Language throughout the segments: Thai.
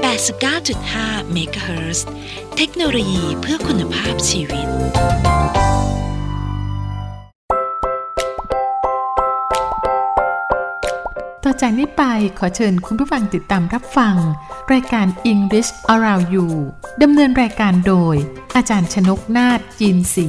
89.5 MHz เทคโนโลยีเพื่อคุณภาพชีวิต ต่อจากนี้ไปขอเชิญคุณผู้ฟังติดตามรับฟัง รายการ English Around You ดำเนินรายการโดย อาจารย์ชนกนาฏจีนศรี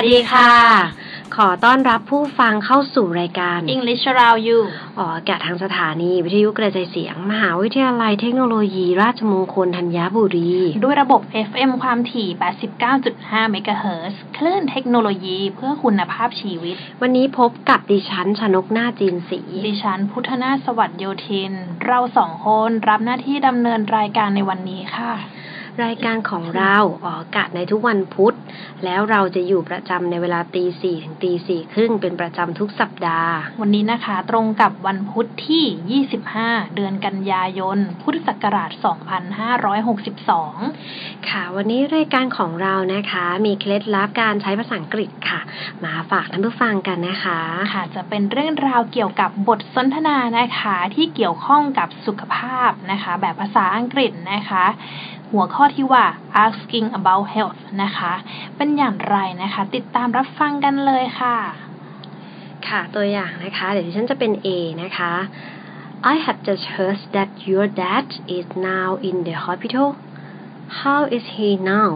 วัสดีค่ะขขอต้อนรับผู้ฟังเข้าสู่รายการ English Around You ออกอากาศทางสถานีวิทยุกระจายเสียง มหาวิทยาลัยเทคโนโลยี ราชมงคลธัญบุรี ด้วยระบบ FM ความถี่ 89.5 เมกะเฮิรตซ์คลื่นเทคโนโลยีเพื่อคุณภาพชีวิต วันนี้พบกับดิฉันชนกหน้าจีนสี ดิฉันพุทธนาถสวัสดิ์โยธิน เราสองคนรับหน้าที่ดำเนินรายการในวันนี้ค่ะ รายการของเราออกอากาศในทุกวันพุธ แล้วเราจะอยู่ประจำในเวลาตีสี่ถึงตีสี่ครึ่งเป็นประจำทุกสัปดาห์ วันนี้นะคะตรงกับวันพุธที่ 25 เดือนกันยายน พุทธศักราช 2562 ค่ะ วันนี้รายการของเรานะคะ มีเคล็ดลับการใช้ภาษาอังกฤษค่ะ มาฝากท่านผู้ฟังกันนะคะค่ะจะเป็นเรื่องราวเกี่ยวกับบทสนทนานะคะที่เกี่ยวข้องกับสุขภาพนะคะ แบบภาษาอังกฤษนะคะ หัวข้อที่ว่า asking about health นะคะ เป็นอย่างไรนะคะ ติดตามรับฟังกันเลยค่ะ ค่ะ ตัวอย่างนะคะ เดี๋ยวดิฉันจะเป็น A นะคะ I have just heard that your dad is now in the hospital how is he now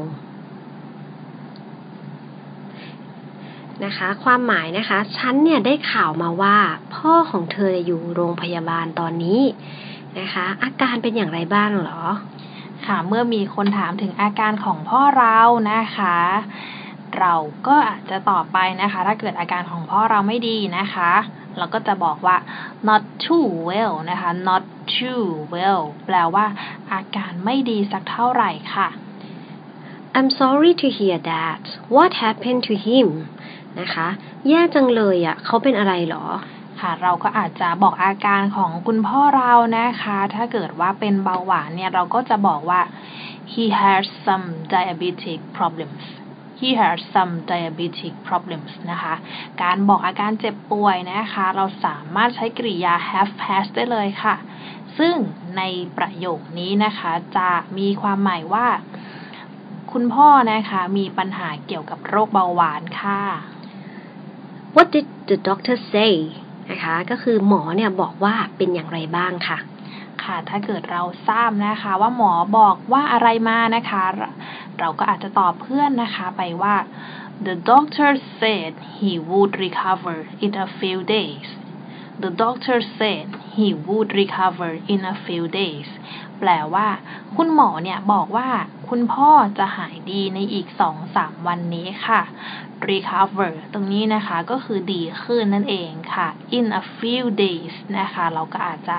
นะคะ ความหมายนะคะ ฉันเนี่ยได้ข่าวมาว่า พ่อของเธออยู่โรงพยาบาลตอนนี้นะคะ อาการเป็นอย่างไรบ้างหรอ ค่ะ เมื่อมีคนถามถึงอาการของพ่อเรานะคะ เราก็อาจจะตอบไปนะคะ ถ้าเกิดอาการของพ่อเราไม่ดีนะคะ เราก็จะบอกว่า not too well นะคะ not too well แปลว่า อาการไม่ดีสักเท่าไหร่ค่ะ I'm sorry to hear that what happened to him นะคะ แย่จังเลยอะ่ะ เขาเป็นอะไรเหรอ ค่ะ เราก็อาจจะบอกอาการของคุณพ่อเรานะคะ ถ้าเกิดว่าเป็นเบาหวานเนี่ย เราก็จะบอกว่า he has some diabetic problems he has some diabetic problems นะคะ การบอกอาการเจ็บป่วยนะคะ เราสามารถใช้กริยา have has ได้เลยค่ะ ซึ่งในประโยคนี้นะคะจะมีความหมายว่า คุณพ่อนะคะมีปัญหาเกี่ยวกับโรคเบาหวานค่ะ What did the doctor say นะคะ ก็คือหมอเนี่ยบอกว่าเป็นอย่างไรบ้างค่ะ ค่ะ ถ้าเกิดเราทราบนะคะ ว่าหมอบอกว่าอะไรมานะคะ เราก็อาจจะตอบเพื่อนนะคะไปว่า the doctor said he would recover in a few days the doctor said he would recover in a few days แปลว่า คุณหมอเนี่ยบอกว่าคุณพ่อจะหายดีในอีกสองสามวันนี้ค่ะ recover ตรงนี้นะคะก็คือดีขึ้นนั่นเองค่ะ in a few days นะคะ เราก็อาจจะ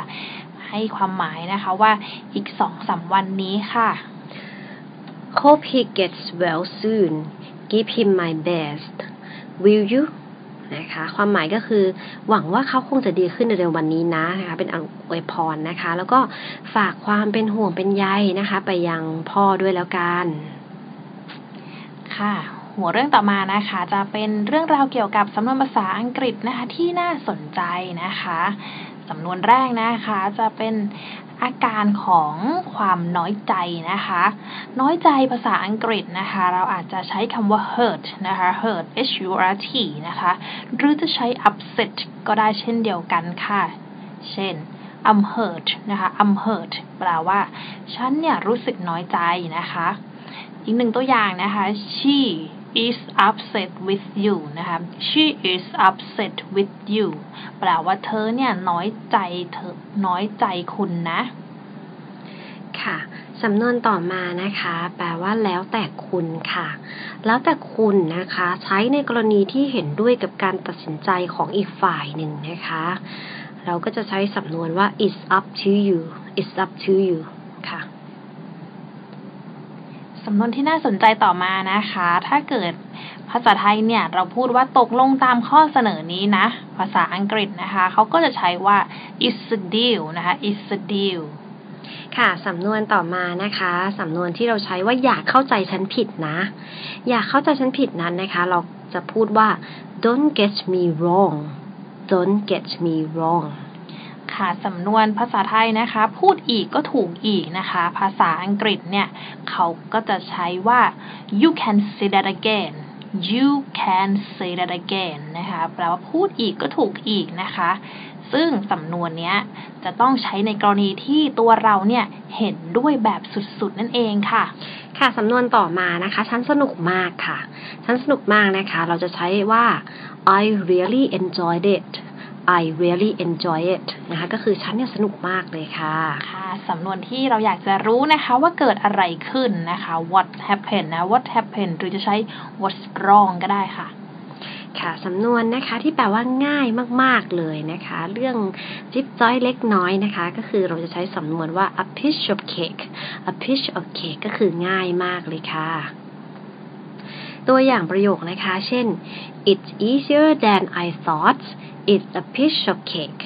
ให้ความหมายนะคะว่าอีกสองสามวันนี้ค่ะ Hope he gets well soon give him my best will you นะคะ ความหมายก็คือหวังว่าเขาคงจะดีขึ้นในเร็ววันนี้นะนะคะ เป็นอวยพรนะคะ แล้วก็ฝากความเป็นห่วงเป็นใยนะคะ ไปยังพ่อด้วยแล้วกัน ค่ะหัวเรื่องต่อมานะคะจะเป็นเรื่องราวเกี่ยวกับสำนวนภาษาอังกฤษนะคะที่น่าสนใจนะคะสำนวนแรกนะคะจะเป็น อาการของความน้อยใจนะคะ น้อยใจภาษาอังกฤษนะคะ เราอาจจะใช้คำว่า hurt นะคะ hurt h u r t นะคะ หรือจะใช้ upset ก็ได้เช่นเดียวกันค่ะ เช่น I'm hurt นะคะ I'm hurt แปลว่า ฉันเนี่ยรู้สึกน้อยใจนะคะ อีกหนึ่งตัวอย่างนะคะ she is upset with you นะคะ she is upset with you แปลว่าเธอเนี่ยน้อยใจเธอน้อยใจคุณนะ ค่ะสำนวนต่อมานะคะ แปลว่าแล้วแต่คุณค่ะ แล้วแต่คุณนะคะ ใช้ในกรณีที่เห็นด้วยกับการตัดสินใจของอีกฝ่ายหนึ่งนะคะ เราก็จะใช้สำนวนว่า it's up to you it's up to you สำนวนที่น่าสนใจต่อมานะคะ ถ้าเกิดภาษาไทยเนี่ยเราพูดว่าตกลงตามข้อเสนอนี้นะ ภาษาอังกฤษนะคะเขาก็จะใช้ว่า it's a deal นะคะ it's a deal ค่ะ สำนวนต่อมานะคะ สำนวนที่เราใช้ว่าอย่าเข้าใจฉันผิดนะ อย่าเข้าใจฉันผิดนั้นนะคะ เราจะพูดว่า don't get me wrong don't get me wrong ค่ะสำนวนภาษาไทยนะคะ พูดอีกก็ถูกอีกนะคะ ภาษาอังกฤษเนี่ย เขาก็จะใช้ว่า you can say that again you can say that again นะคะแปลว่าพูดอีกก็ถูกอีกนะคะ ซึ่งสำนวนเนี้ยจะต้องใช้ในกรณีที่ตัวเราเนี่ยเห็นด้วยแบบสุดๆนั่นเองค่ะ ค่ะสำนวนต่อมานะคะ ฉันสนุกมากค่ะ ฉันสนุกมากนะคะ เราจะใช้ว่า I really enjoyed it I really enjoy it นะคะก็คือฉันเนี่ยสนุกมากเลยค่ะค่ะสำนวนที่เราอยากจะรู้นะคะว่าเกิดอะไรขึ้นนะคะ what happened นะ what happened หรือจะใช้ what's wrong ก็ได้ค่ะ ค่ะสำนวนนะคะที่แปลว่าง่ายมาก ๆ เลยนะคะ เรื่องจิ๊บจ้อยเล็กน้อยนะคะ ก็คือเราจะใช้สำนวนว่า a piece of cake a piece of cake ก็คือง่ายมากเลยค่ะตัวอย่างประโยคนะคะ เช่น it's easier than I thought it's a piece of cake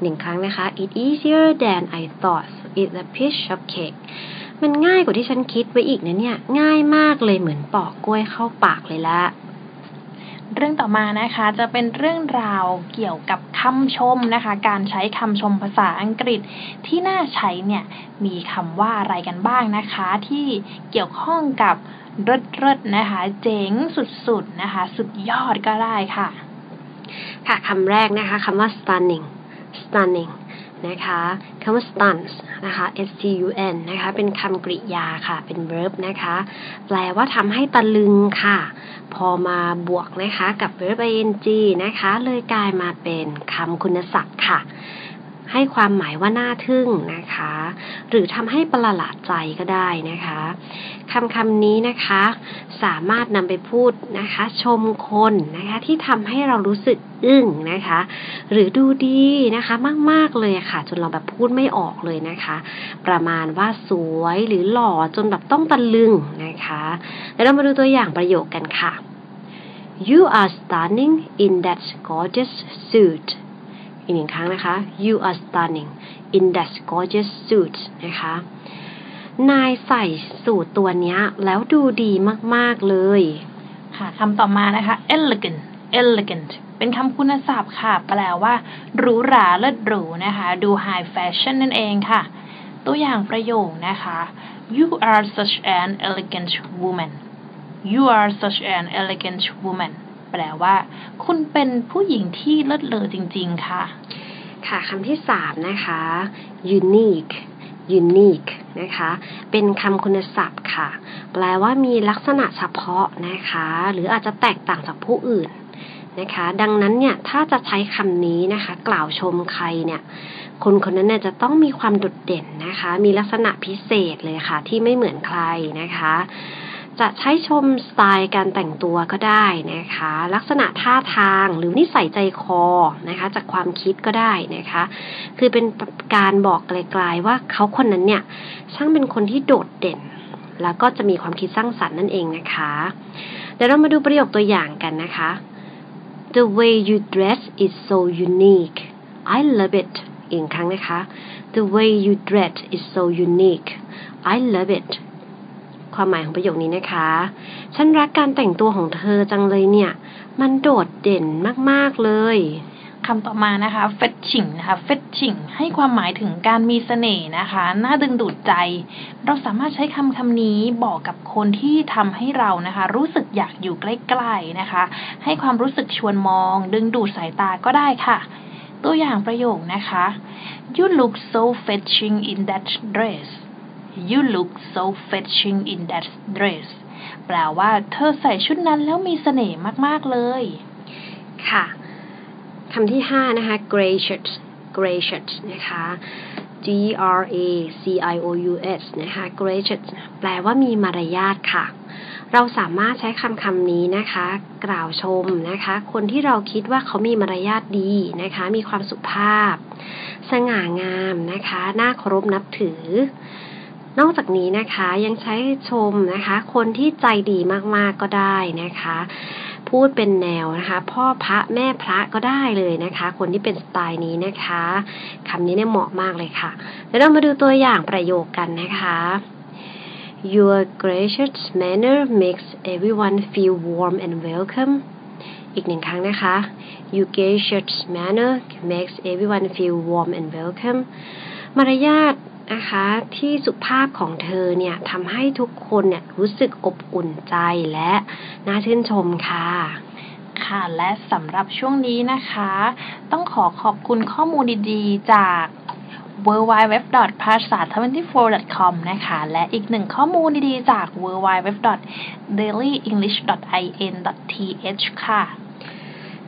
หนึ่งครั้งนะคะ it's easier than I thought it's a piece of cake มันง่ายกว่าที่ฉันคิดไว้อีกนะเนี่ย ง่ายมากเลยเหมือนปอกกล้วยเข้าปากเลยละเรื่องต่อมานะคะจะเป็นเรื่องราวเกี่ยวกับคำชมนะคะ การใช้คำชมภาษาอังกฤษที่น่าใช้เนี่ยมีคำว่าอะไรกันบ้างนะคะ ที่เกี่ยวข้องกับเริดเริดๆนะคะ เจ๋งสุดๆนะคะ สุดยอดก็ได้ค่ะ ค่ะคำแรกนะคะคำว่า stunning stunning นะคะคำว่า stuns นะคะ s t u n นะคะ เป็นคำกริยาค่ะ เป็น verb นะคะ แปลว่าทำให้ตะลึงค่ะ พอมาบวกนะคะ กับ verb ing นะคะ เลยกลายมาเป็นคำคุณศัพท์ค่ะ ให้ความหมายว่าน่าทึ่งนะคะ หรือทำให้ประหลาดใจก็ได้นะคะคำคำนี้นะคะ สามารถนำไปพูดนะคะ ชมคนนะคะที่ทำให้เรารู้สึกอึ้งนะคะ หรือดูดีนะคะมาก ๆ เลยค่ะ จนเราแบบพูดไม่ออกเลยนะคะ ประมาณว่าสวยหรือหล่อจนแบบต้องตะลึงนะคะแล้วเรามาดูตัวอย่างประโยคกันค่ะ You are stunning in that gorgeous suit อีกหนึ่งครั้งนะคะ You are stunning in that gorgeous suit นะคะ นายใส่สูตรตัวนี้แล้วดูดีมาก ๆ เลย ค่ะคำต่อมานะคะ elegant elegant เป็นคำคุณศัพท์ค่ะ แปลว่าหรูหราเลิศหรูนะคะ ดู high fashion นั่นเองค่ะ ตัวอย่างประโยคนะคะ you are such an elegant woman you are such an elegant woman แปลว่า คุณเป็นผู้หญิงที่เลิศเลอจริง ๆ ค่ะ ค่ะคำที่สามนะคะ unique unique นะคะ เป็นคำคุณศัพท์ค่ะ แปลว่ามีลักษณะเฉพาะนะคะ หรืออาจจะแตกต่างจากผู้อื่นนะคะ ดังนั้นเนี่ย ถ้าจะใช้คำนี้นะคะ กล่าวชมใครเนี่ย คนคนนั้นเนี่ยจะต้องมีความโดดเด่นนะคะ มีลักษณะพิเศษเลยค่ะ ที่ไม่เหมือนใครนะคะ จะใช้ชมสไตล์การแต่งตัวก็ได้นะคะ ลักษณะท่าทางหรือนิสัยใจคอนะคะ จากความคิดก็ได้นะคะ คือเป็นการบอกไกลๆว่าเขาคนนั้นเนี่ยช่างเป็นคนที่โดดเด่น แล้วก็จะมีความคิดสร้างสรรค์นั่นเองนะคะ เดี๋ยวเรามาดูประโยคตัวอย่างกันนะคะ The way you dress is so unique I love it อีกครั้งนะคะ The way you dress is so unique I love it ความหมายของประโยคนี้นะคะ ฉันรักการแต่งตัวของเธอจังเลยเนี่ย มันโดดเด่นมากๆเลยคำต่อมานะคะ fetching นะคะ fetching ให้ความหมายถึงการมีเสน่ห์นะคะน่าดึงดูดใจ เราสามารถใช้คำคำนี้บอกกับคนที่ทำให้เรานะคะ รู้สึกอยากอยู่ใกล้ๆนะคะ ให้ความรู้สึกชวนมอง ดึงดูดสายตาก็ได้ค่ะ ตัวอย่างประโยคนะคะ you look so fetching in that dress you look so fetching in that dress แปลว่าเธอใส่ชุดนั้นแล้วมีเสน่ห์มาก ๆ เลย ค่ะคำที่ห้านะคะ gracious gracious นะคะ G R A C I O U S นะคะ gracious แปลว่ามีมารยาทค่ะ เราสามารถใช้คำคำนี้นะคะ กล่าวชมนะคะ คนที่เราคิดว่าเขามีมารยาทดีนะคะ มีความสุภาพ สง่างามนะคะ น่าเคารพนับถือ นอกจากนี้นะคะยังใช้ชมนะคะ คนที่ใจดีมากๆก็ได้นะคะ พูดเป็นแนวนะคะ พ่อพระแม่พระก็ได้เลยนะคะ คนที่เป็นสไตล์นี้นะคะคำนี้เนี่ยเหมาะมากเลยค่ะแล้วเรามาดูตัวอย่างประโยคกันนะคะ Your gracious manner makes everyone feel warm and welcome อีกหนึ่งครั้งนะคะ Your gracious manner makes everyone feel warm and welcome มารยาท นะคะที่สุภาพของเธอเนี่ยทำให้ทุกคนเนี่ยรู้สึกอบอุ่นใจและน่าชื่นชมค่ะค่ะค่ะ และสำหรับช่วงนี้นะคะ ต้องขอขอบคุณข้อมูลดีๆ จาก w w w p a s a 2 4 com นะคะ และอีกหนึ่งข้อมูลดีๆ จาก w w w dailyenglish.in.th ค่ะ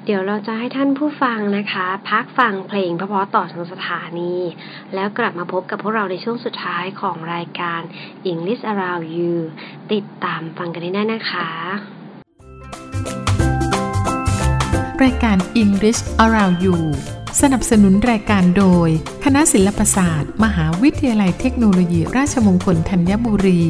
เดี๋ยวเราจะให้ท่านผู้ฟังนะคะ พักฟังเพลงเพราะๆต่อทางสถานี แล้วกลับมาพบกับพวกเราในช่วงสุดท้ายของรายการ English Around You ติดตามฟังกันได้นะคะ รายการ English Around You สนับสนุนรายการโดย คณะศิลปศาสตร์ มหาวิทยาลัยเทคโนโลยีราชมงคลธัญบุรี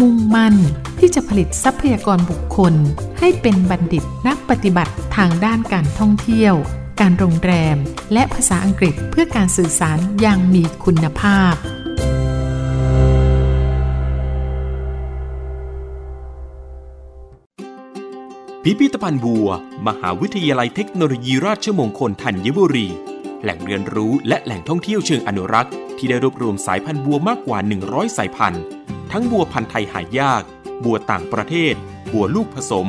มุ่งมั่นที่จะผลิตทรัพยากรบุคคลให้เป็นบัณฑิต นักปฏิบัติทางด้านการท่องเที่ยว การโรงแรม และภาษาอังกฤษเพื่อการสื่อสารอย่างมีคุณภาพ พิพิธภัณฑ์บัว มหาวิทยาลัยเทคโนโลยีราชมงคลธัญบุรี แหล่งเรียนรู้และแหล่งท่องเที่ยวเชิงอนุรักษ์ ที่ได้รวบรวมสายพันธุ์บัวมากกว่า 100 สายพันธุ์ ทั้งบัวพันธุ์ไทยหายาก บัวต่างประเทศ บัวลูกผสม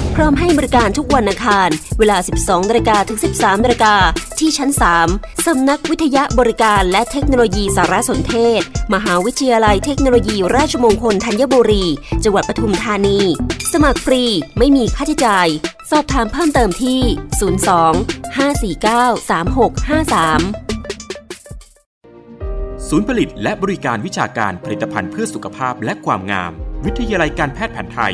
พร้อมให้บริการทุกวันอังคาร เวลา 12นาฬิกาถึง 13นาฬิกาที่ชั้น 3 สำนักวิทยาบริการและเทคโนโลยีสารสนเทศ มหาวิทยาลัยเทคโนโลยีราชมงคลธัญบุรี จังหวัดปทุมธานี สมัครฟรีไม่มีค่าใช้จ่าย สอบถามเพิ่มเติมที่ 02 549 3653ศูนย์ผลิตและบริการวิชาการผลิตภัณฑ์เพื่อสุขภาพและความงาม วิทยาลัยการแพทย์แผนไทย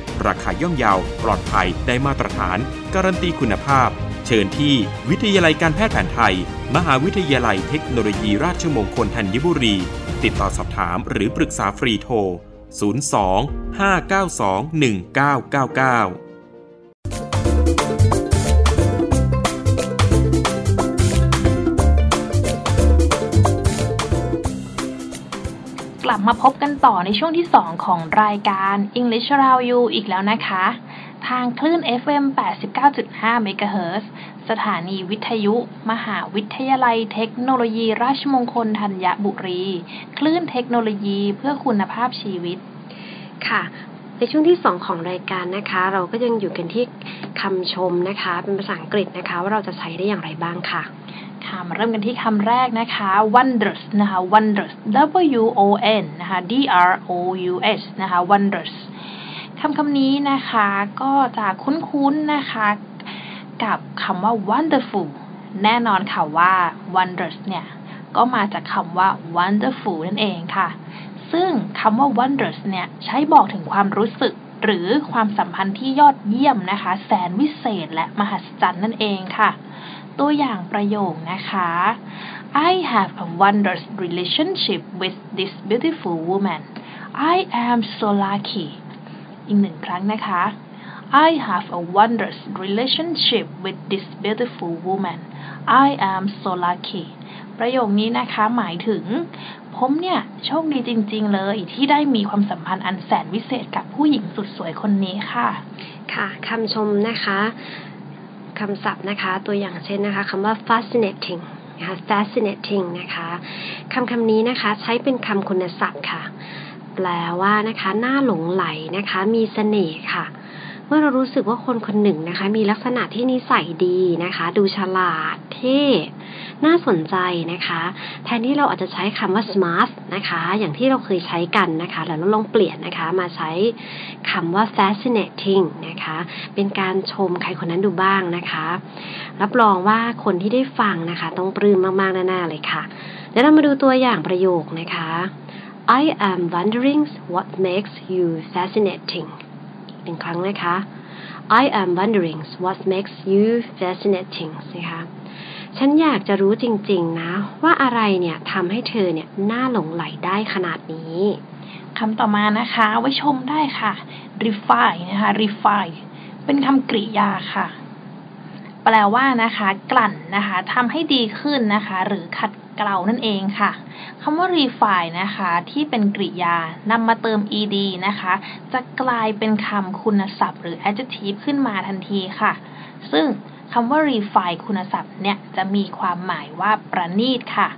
ราคาย่อมเยาว ปลอดภัยได้มาตรฐาน การันตีคุณภาพ เชิญที่วิทยาลัยการแพทย์แผนไทย มหาวิทยาลัยเทคโนโลยีราชมงคลธัญบุรี ติดต่อสอบถามหรือปรึกษาฟรีโทร 02 592 1999 ลับมาพบกันต่อในช่วงที่ 2 ของรายการ English Around You อีกแล้วนะคะ ทางคลื่น FM 89.5 MHz สถานีวิทยุ มหาวิทยาลัยเทคโนโลยี ราชมงคลธัญบุรี คลื่นเทคโนโลยีเพื่อคุณภาพชีวิต ค่ะในช่วงที่ 2 ของรายการนะคะ เราก็ยังอยู่กันที่คำชมนะคะ เป็นภาษาอังกฤษนะคะ ว่าเราจะใช้ได้อย่างไรบ้างค่ะ ค่ะมาเริ่มกันที่คำแรกนะคะ wondrous นะคะ wondrous W O N นะคะ D R O U S นะคะ wondrous คำคำนี้นะคะก็จะคุ้นๆนะคะ กับคำว่า wonderful แน่นอนค่ะว่า wondrous เนี่ย ก็มาจากคำว่า wonderful นั่นเองค่ะ ซึ่งคำว่า wondrous เนี่ย ใช้บอกถึงความรู้สึกหรือความสัมพันธ์ที่ยอดเยี่ยมนะคะ แสนวิเศษและมหัศจรรย์นั่นเองค่ะ ตัวอย่างประโยคนะคะ I have a wondrous relationship with this beautiful woman I am so lucky อีกหนึ่งครั้งนะคะ I have a wondrous relationship with this beautiful woman I am so lucky ประโยคนี้นะคะหมายถึง ผมเนี่ย โชคดีจริง ๆ เลยที่ได้มีความสัมพันธ์อันแสนวิเศษกับผู้หญิงสุดสวยคนนี้ค่ะ ค่ะคำชมนะคะ คำศัพท์นะคะ ตัวอย่างเช่นนะคะคำว่า fascinating นะคะ fascinating นะคะคำคำนี้นะคะใช้เป็นคำคุณศัพท์ค่ะ แปลว่านะคะน่าหลงไหลนะคะ มีเสน่ห์ค่ะ มื่อเรารู้สึกว่าคนคนหนึ่งนะคะ มีลักษณะที่นิสัยดีนะคะ ดูฉลาดเท่น่าสนใจนะคะ แทนที่เราอาจจะใช้คำว่า smart นะคะ อย่างที่เราเคยใช้กันนะคะแล้วเราลองเปลี่ยนนะคะ มาใช้คำว่า fascinating นะคะ เป็นการชมใครคนนั้นดูบ้างนะคะ รับรองว่าคนที่ได้ฟังนะคะ ต้องปลื้มมากๆแน่ๆเลยค่ะเดี๋ยวเรามาดูตัวอย่างประโยคนะคะ I am wondering what makes you fascinating อีกหนึ่งครั้งนะคะ I am wondering what makes you fascinating นะคะ ฉันอยากจะรู้จริงๆนะ ว่าอะไรเนี่ยทำให้เธอเนี่ยน่าหลงไหลได้ขนาดนี้คำต่อมานะคะไว้ชมได้ค่ะ refine นะคะ refine เป็นคำกริยาค่ะ แปลว่านะคะ กลั่นนะคะทำให้ดีขึ้นนะคะ หรือขัด เกลานั่นเองค่ะคำว่า refine นะคะ ที่เป็นกริยานำมาเติม ed นะคะ จะกลายเป็นคำคุณศัพท์ หรือ adjective ขึ้นมาทันทีค่ะ ซึ่งคำว่า refine คุณศัพท์เนี่ยจะมีความหมายว่าประณีตค่ะ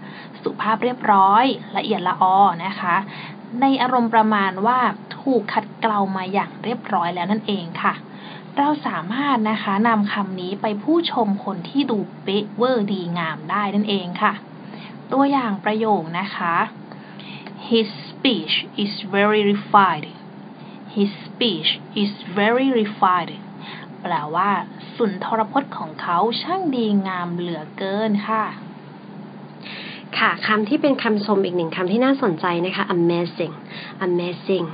สุภาพเรียบร้อย ละเอียดละออนะคะ ในอารมณ์ประมาณว่าถูกขัดเกลามาอย่างเรียบร้อยแล้วนั่นเองค่ะเราสามารถนะคะนำคำนี้ไปผู้ชมคนที่ดูเป๊ะเวอร์ดีงามได้นั่นเองค่ะ ตัวอย่างประโยคนะคะ His speech is very refined His speech is very refined แปลว่า สุนทรพจน์ของเขาช่างดีงามเหลือเกินค่ะ ค่ะคำที่เป็นคำชมอีกหนึ่งคำที่น่าสนใจนะคะ amazing amazing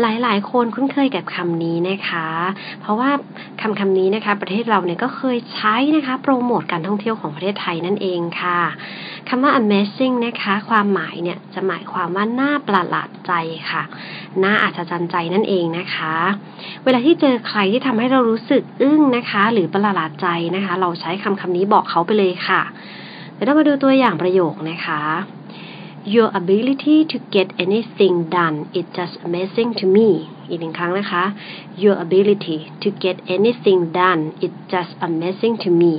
หลายๆ คนคุ้นเคยกับคำนี้นะคะ เพราะว่าคำคำนี้นะคะประเทศเราเนี่ยก็เคยใช้นะคะโปรโมทการท่องเที่ยวของประเทศไทยนั่นเองค่ะคำว่า amazing นะคะ ความหมายเนี่ยจะหมายความว่าน่าประหลาดใจค่ะน่าอัศจรรย์ใจนั่นเองนะคะ เวลาที่เจอใครที่ทำให้เรารู้สึกอึ้งนะคะ หรือประหลาดใจนะคะ เราใช้คำคำนี้บอกเขาไปเลยค่ะ เดี๋ยวเรามาดูตัวอย่างประโยคนะคะ Your ability to get anything done is just amazing to me อีกหนึ่งครั้งนะคะ Your ability to get anything done is just amazing to me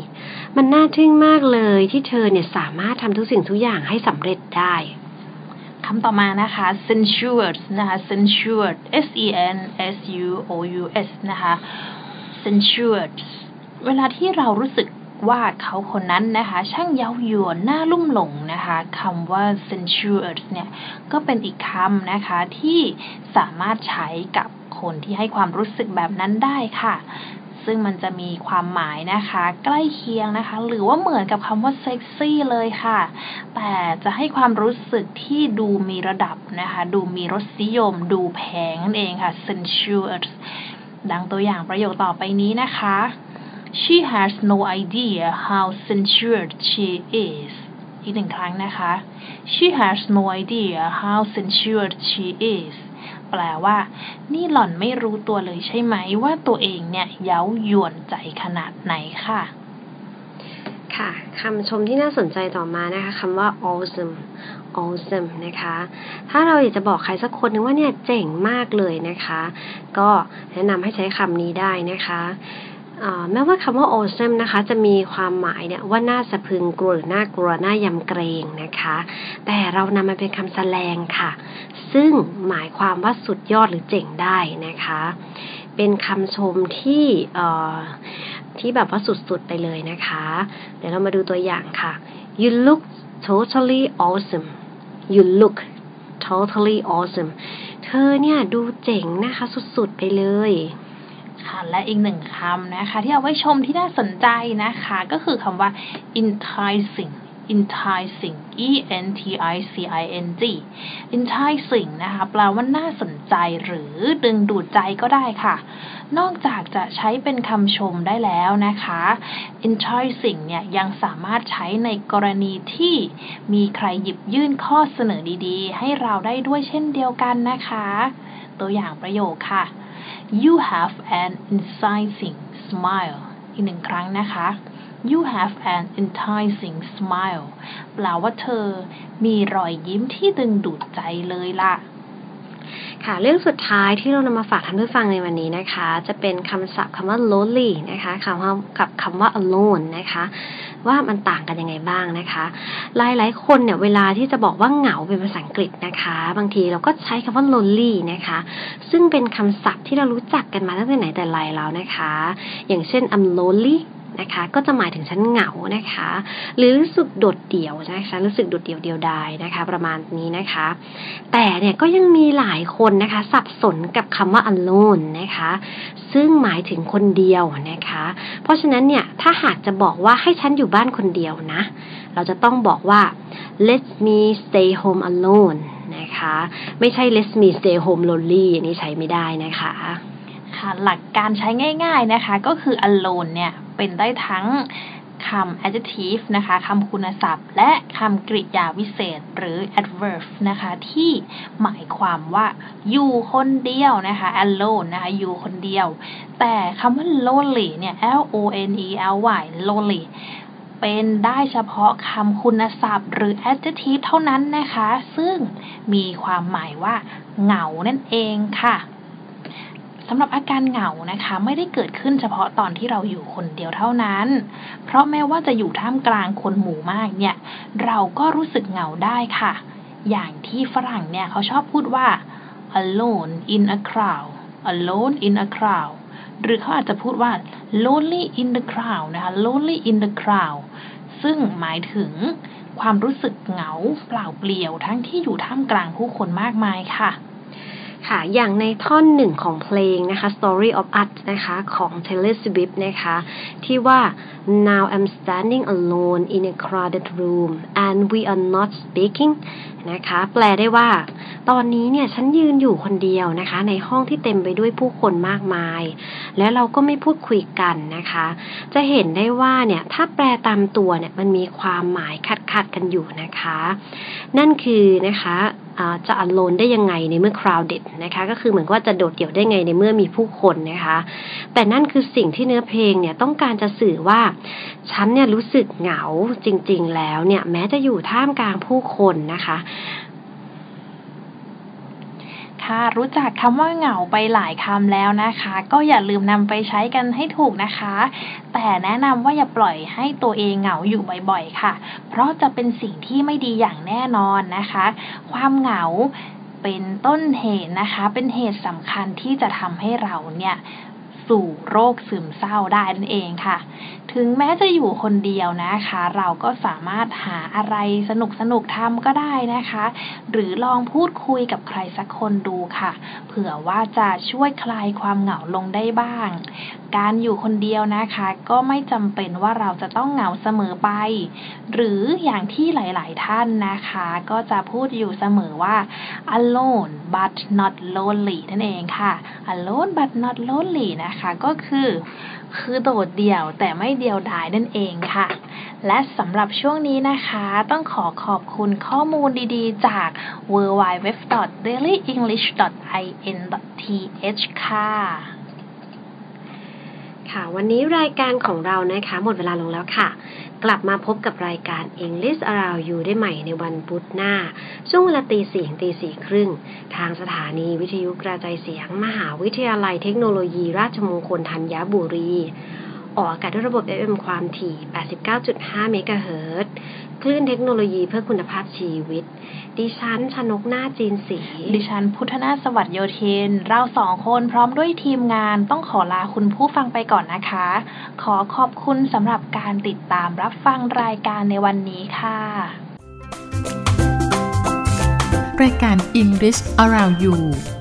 มันน่าทึ่งมากเลยที่เธอเนี่ยสามารถทำทุกสิ่งทุกอย่างให้สำเร็จได้คำต่อมานะคะ censured นะคะ censured s e n s u o u s นะคะ censured เวลาที่เรารู้สึก ว่าเขาคนนั้นนะคะ ช่างเย้ายวนน่าลุ่มหลงนะคะคำว่า censured เนี่ยก็เป็นอีกคำนะคะที่สามารถใช้กับคนที่ให้ความรู้สึกแบบนั้นได้ค่ะ ซึ่งมันจะมีความหมายนะคะ ใกล้เคียงนะคะ หรือว่าเหมือนกับคำว่าเซ็กซี่เลยค่ะ แต่จะให้ความรู้สึกที่ดูมีระดับนะคะ ดูมีรสนิยม ดูแพงนั่นเองค่ะ censured ดังตัวอย่างประโยคต่อไปนี้นะคะ she has no idea how censured she is อีกหนึ่งครั้งนะคะ she has no idea how censured she is แปลว่า นี่หล่อนไม่รู้ตัวเลยใช่ไหมว่าตัวเองเนี่ยเย้ายวนใจขนาดไหนค่ะ ค่ะคำชมที่น่าสนใจต่อมานะคะคำว่า awesome awesome นะคะ ถ้าเราอยากจะบอกใครสักคนนึงว่าเนี่ยเจ๋งมากเลยนะคะ ก็แนะนำให้ใช้คำนี้ได้นะคะ แม้ว่าคำว่า awesome นะคะ จะมีความหมายเนี่ยว่าน่าสะพึงกลัวหรือน่ากลัวน่ายำเกรงนะคะ แต่เรานำมาเป็นคำแสลงค่ะ ซึ่งหมายความว่าสุดยอดหรือเจ๋งได้นะคะ เป็นคำชมที่ที่แบบว่าสุดๆไปเลยนะคะ เดี๋ยวเรามาดูตัวอย่างค่ะ you look totally awesome you look totally awesome เธอเนี่ยดูเจ๋งนะคะสุดๆไปเลย ค่ะและอีกหนึ่งคำนะคะ ที่เอาไว้ชมที่น่าสนใจนะคะ ก็คือคำว่า enticing enticing e n t i c i n g enticing นะคะแปลว่าน่าสนใจหรือดึงดูดใจก็ได้ค่ะ นอกจากจะใช้เป็นคำชมได้แล้วนะคะ enticing เนี่ยยังสามารถใช้ในกรณีที่มีใครหยิบยื่นข้อเสนอดีๆ ให้เราได้ด้วยเช่นเดียวกันนะคะ ตัวอย่างประโยคค่ะ you have an enticing smile อีกหนึ่งครั้งนะคะ you have an enticing smile แปลว่าเธอมีรอยยิ้มที่ดึงดูดใจเลยล่ะ ค่ะ เรื่องสุดท้ายที่เรานำมาฝากท่านผู้ฟังในวันนี้นะคะ จะเป็นคำศัพท์คำว่า lonely นะคะคำว่ากับคำว่า alone นะคะ ว่ามันต่างกันยังไงบ้างนะคะ หลายๆ คนเนี่ยเวลาที่จะบอกว่าเหงาเป็นภาษาอังกฤษนะคะ บางทีเราก็ใช้คำว่า lonely นะคะ ซึ่งเป็นคำศัพท์ที่เรารู้จักกันมาตั้งแต่ไหนแต่ไรแล้วนะคะ อย่างเช่น I'm lonely นะคะ ก็จะหมายถึงฉันเหงานะคะ หรือรู้สึกโดดเดี่ยวนะคะรู้สึกโดดเดี่ยวเดียวดายนะคะ ประมาณนี้นะคะ แต่เนี่ยก็ยังมีหลายคนนะคะ สับสนกับคำว่า alone นะคะ ซึ่งหมายถึงคนเดียวนะคะ เพราะฉะนั้นเนี่ยถ้าหากจะบอกว่าให้ฉันอยู่บ้านคนเดียวนะ เราจะต้องบอกว่า let me stay home alone นะคะ ไม่ใช่ let me stay home lonely อันนี้ใช้ไม่ได้นะคะค่ะ หลักการใช้ง่ายๆนะคะ ก็คือ alone เนี่ย เป็นได้ทั้งคำ adjective นะคะคำคุณศัพท์ และคำกริยาวิเศษหรือ adverb นะคะ ที่หมายความว่าอยู่คนเดียวนะคะ alone นะคะอยู่คนเดียว แต่คำว่า lonely เนี่ย l o n e l y lonely เป็นได้เฉพาะคำคุณศัพท์ หรือ adjective เท่านั้นนะคะ ซึ่งมีความหมายว่า เหงานั่นเองค่ะ สำหรับอาการเหงานะคะ ไม่ได้เกิดขึ้นเฉพาะตอนที่เราอยู่คนเดียวเท่านั้น เพราะแม้ว่าจะอยู่ท่ามกลางคนหมู่มากเนี่ย เราก็รู้สึกเหงาได้ค่ะ อย่างที่ฝรั่งเนี่ยเขาชอบพูดว่า alone in a crowd alone in a crowd หรือเขาอาจจะพูดว่า lonely in the crowd นะคะ lonely in the crowd ซึ่งหมายถึงความรู้สึกเหงาเปล่าเปลี่ยวทั้งที่อยู่ท่ามกลางผู้คนมากมายค่ะ ค่ะ อย่างในท่อนหนึ่งของเพลงนะคะ Story of Us นะคะของ Taylor Swift นะคะ ที่ว่า Now I'm standing alone in a crowded room and we are not speaking นะคะ แปลได้ว่า ตอนนี้เนี่ย ฉันยืนอยู่คนเดียวนะคะ ในห้องที่เต็มไปด้วยผู้คนมากมาย แล้วเราก็ไม่พูดคุยกันนะคะ จะเห็นได้ว่าเนี่ย ถ้าแปลตามตัวเนี่ย มันมีความหมายขัดขัดกันอยู่นะคะ นั่นคือนะคะ จะอันโลนได้ยังไงในเมื่อ crowded นะคะก็คือเหมือนว่าจะโดดเดี่ยวได้ไงในเมื่อมีผู้คนนะคะ แต่นั่นคือสิ่งที่เนื้อเพลงเนี่ยต้องการจะสื่อว่าฉันเนี่ยรู้สึกเหงาจริง ๆ แล้วเนี่ยแม้จะอยู่ท่ามกลางผู้คนนะคะ ค่ะรู้จักคำว่าเหงาไปหลายคำแล้วนะคะ ก็อย่าลืมนำไปใช้กันให้ถูกนะคะ แต่แนะนำว่าอย่าปล่อยให้ตัวเองเหงาอยู่บ่อยๆ ค่ะ เพราะจะเป็นสิ่งที่ไม่ดีอย่างแน่นอนนะคะ ความเหงาเป็นต้นเหตุนะคะ เป็นเหตุสำคัญที่จะทำให้เราเนี่ย สู่โรคซึมเศร้าได้นั่นเองค่ะ ถึงแม้จะอยู่คนเดียวนะคะ เราก็สามารถหาอะไรสนุกสนุกทำก็ได้นะคะ หรือลองพูดคุยกับใครสักคนดูค่ะ เผื่อว่าจะช่วยคลายความเหงาลงได้บ้าง การอยู่คนเดียวนะคะ ก็ไม่จำเป็นว่าเราจะต้องเหงาเสมอไป หรืออย่างที่หลาย ๆ ท่านนะคะ ก็จะพูดอยู่เสมอว่า alone but not lonely นั่นเองค่ะ alone but not lonely นะคะคะก็คือ คือโดดเดี่ยวแต่ไม่เดียวดายนั่นเองค่ะ และสำหรับช่วงนี้นะคะ ต้องขอขอบคุณข้อมูลดีๆ จาก w w w d a i l y e n g l i s h i n t h ค่ะ ค่ะ วันนี้รายการของเรานะคะ หมดเวลาลงแล้วค่ะ กลับมาพบกับรายการ English Around You ได้ใหม่ในวันพุธหน้า ช่วงเวลาตีสี่ถึงตีสี่ครึ่ง ทางสถานีวิทยุกระจายเสียง มหาวิทยาลัยเทคโนโลยีราชมงคลธัญบุรี ออกอากาศด้วยระบบ FM ความถี่ 89.5 เมกะเฮิรตซ์คลื่นเทคโนโลยีเพื่อคุณภาพชีวิต ดิฉันชนกหน้าจีนสี ดิฉันพุทธนาสวัสดิ์โยธินเราสองคนพร้อมด้วยทีมงานต้องขอลาคุณผู้ฟังไปก่อนนะคะ ขอขอบคุณสำหรับการติดตามรับฟังรายการในวันนี้ค่ะ รายการ English Around You